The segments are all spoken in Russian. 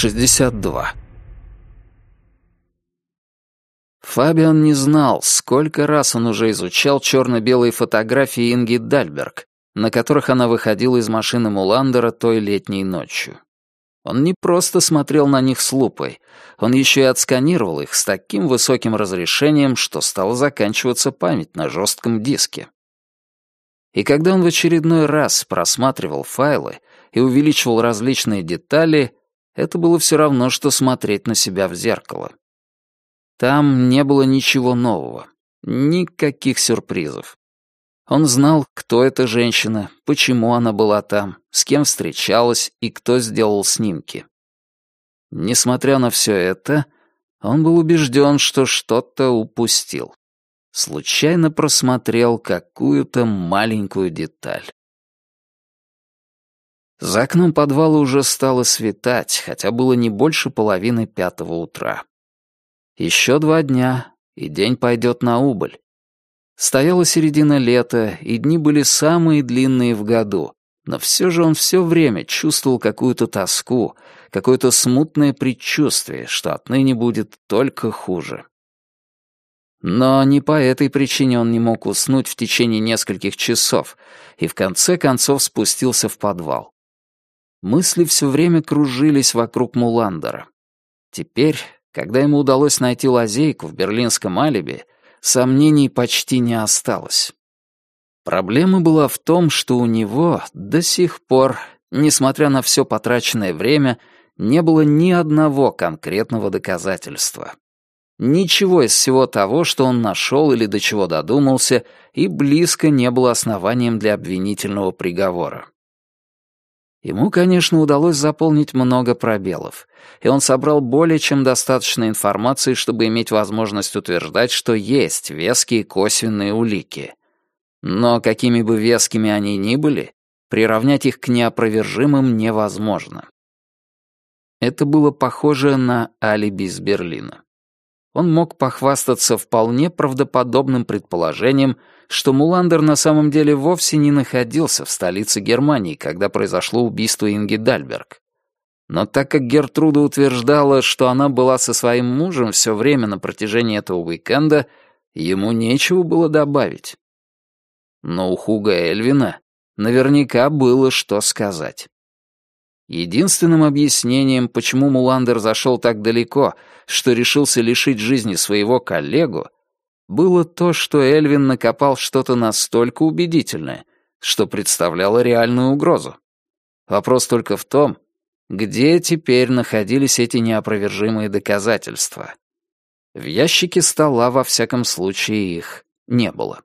62. Фабиан не знал, сколько раз он уже изучал черно-белые фотографии Инги Дальберг, на которых она выходила из машины Муландера той летней ночью. Он не просто смотрел на них с лупой, он еще и отсканировал их с таким высоким разрешением, что стала заканчиваться память на жестком диске. И когда он в очередной раз просматривал файлы и увеличивал различные детали, это было все равно, что смотреть на себя в зеркало. Там не было ничего нового, никаких сюрпризов. Он знал, кто эта женщина, почему она была там, с кем встречалась и кто сделал снимки. Несмотря на все это, он был убежден, что что-то упустил. Случайно просмотрел какую-то маленькую деталь. За окном подвала уже стало светать, хотя было не больше половины пятого утра. Еще два дня, и день пойдет на убыль. Стояла середина лета, и дни были самые длинные в году, но все же он все время чувствовал какую-то тоску, какое-то смутное предчувствие, что отныне будет только хуже. Но не по этой причине он не мог уснуть в течение нескольких часов и в конце концов спустился в подвал. Мысли все время кружились вокруг Муландера. Теперь, когда ему удалось найти лазейку в берлинском алиби, сомнений почти не осталось. Проблема была в том, что у него до сих пор, несмотря на все потраченное время, не было ни одного конкретного доказательства. Ничего из всего того, что он нашел или до чего додумался, и близко не было основанием для обвинительного приговора. Ему, конечно, удалось заполнить много пробелов, и он собрал более чем достаточно информации, чтобы иметь возможность утверждать, что есть веские косвенные улики. Но какими бы вескими они ни были, приравнять их к неопровержимым невозможно. Это было похоже на алиби из Берлина. Он мог похвастаться вполне правдоподобным предположением, что Муландер на самом деле вовсе не находился в столице Германии, когда произошло убийство Инги Дальберг. Но так как Гертруда утверждала, что она была со своим мужем все время на протяжении этого уикенда, ему нечего было добавить. Но у Хуга Эльвина наверняка было что сказать. Единственным объяснением, почему Муландер зашел так далеко, что решился лишить жизни своего коллегу, было то, что Эльвин накопал что-то настолько убедительное, что представляло реальную угрозу. Вопрос только в том, где теперь находились эти неопровержимые доказательства. В ящике стола, во всяком случае, их не было.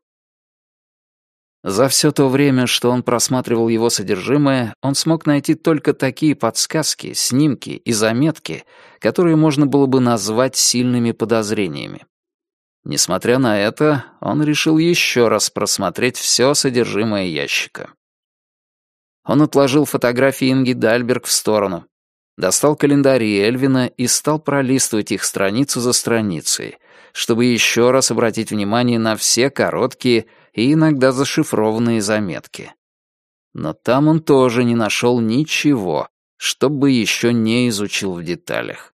За все то время, что он просматривал его содержимое, он смог найти только такие подсказки, снимки и заметки, которые можно было бы назвать сильными подозрениями. Несмотря на это, он решил еще раз просмотреть все содержимое ящика. Он отложил фотографии Инги Дальберг в сторону, достал календари Эльвина и стал пролистывать их страницу за страницей, чтобы еще раз обратить внимание на все короткие и иногда зашифрованные заметки. Но там он тоже не нашел ничего, чтобы еще не изучил в деталях.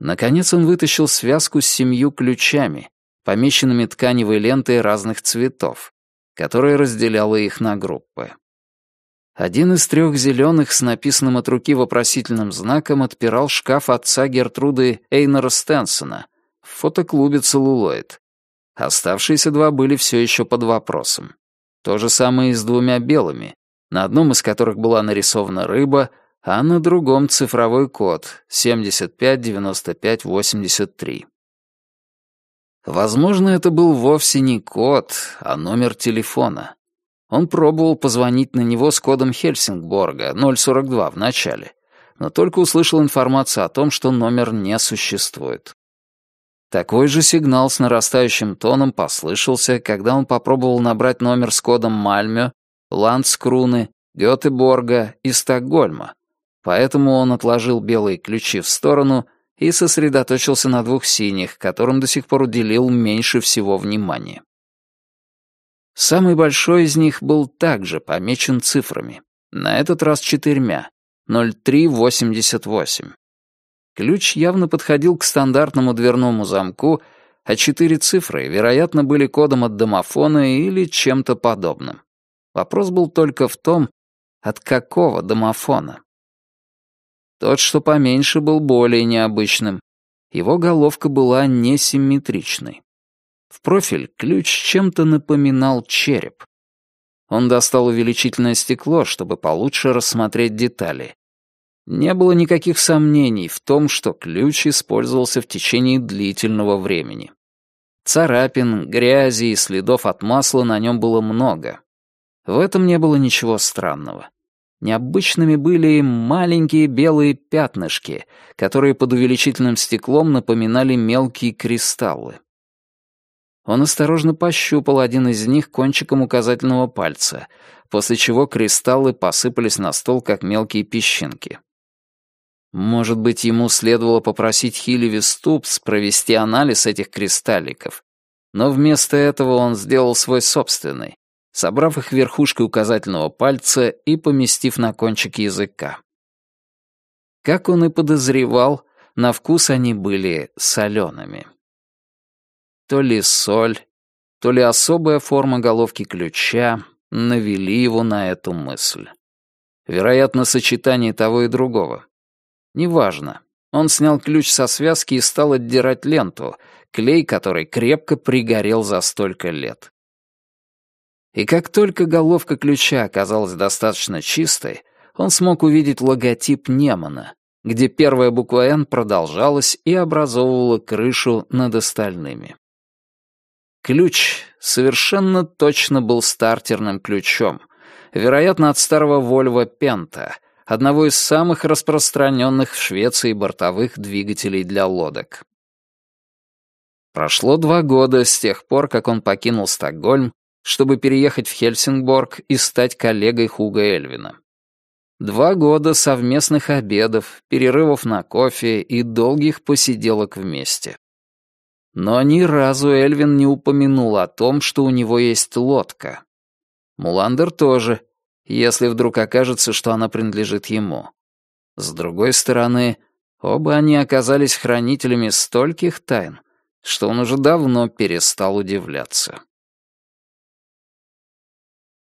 Наконец он вытащил связку с семью ключами, помеченными тканевой лентой разных цветов, которая разделяла их на группы. Один из трех зеленых с написанным от руки вопросительным знаком отпирал шкаф отца Гертруды Эйнера Стенсона в фотоклубе «Целлулоид». Оставшиеся два были все еще под вопросом. То же самое и с двумя белыми, на одном из которых была нарисована рыба, а на другом цифровой код 759583. Возможно, это был вовсе не код, а номер телефона. Он пробовал позвонить на него с кодом Хельсингборга 042 в начале, но только услышал информацию о том, что номер не существует. Такой же сигнал с нарастающим тоном послышался, когда он попробовал набрать номер с кодом Мальмё, Ландскруны, Гётеборга и Стокгольма, Поэтому он отложил белые ключи в сторону и сосредоточился на двух синих, которым до сих пор уделил меньше всего внимания. Самый большой из них был также помечен цифрами, на этот раз четырьмя, 0388. Ключ явно подходил к стандартному дверному замку, а четыре цифры, вероятно, были кодом от домофона или чем-то подобным. Вопрос был только в том, от какого домофона. Тот, что поменьше, был более необычным. Его головка была несимметричной. В профиль ключ чем-то напоминал череп. Он достал увеличительное стекло, чтобы получше рассмотреть детали. Не было никаких сомнений в том, что ключ использовался в течение длительного времени. Царапин, грязи и следов от масла на нем было много. В этом не было ничего странного. Необычными были маленькие белые пятнышки, которые под увеличительным стеклом напоминали мелкие кристаллы. Он осторожно пощупал один из них кончиком указательного пальца, после чего кристаллы посыпались на стол, как мелкие песчинки. Может быть, ему следовало попросить Хилеви Ступс провести анализ этих кристалликов, но вместо этого он сделал свой собственный, собрав их верхушкой указательного пальца и поместив на кончик языка. Как он и подозревал, на вкус они были солеными. То ли соль, то ли особая форма головки ключа навели его на эту мысль. Вероятно, сочетание того и другого. Неважно. Он снял ключ со связки и стал отдирать ленту, клей которой крепко пригорел за столько лет. И как только головка ключа оказалась достаточно чистой, он смог увидеть логотип Немана, где первая буква «Н» продолжалась и образовывала крышу над остальными. Ключ совершенно точно был стартерным ключом, вероятно, от старого Volvo Penta, одного из самых распространенных в Швеции бортовых двигателей для лодок. Прошло два года с тех пор, как он покинул Стокгольм чтобы переехать в Хельсингборг и стать коллегой Хуга Эльвина. Два года совместных обедов, перерывов на кофе и долгих посиделок вместе. Но ни разу Эльвин не упомянул о том, что у него есть лодка. Муландер тоже, если вдруг окажется, что она принадлежит ему. С другой стороны, оба они оказались хранителями стольких тайн, что он уже давно перестал удивляться.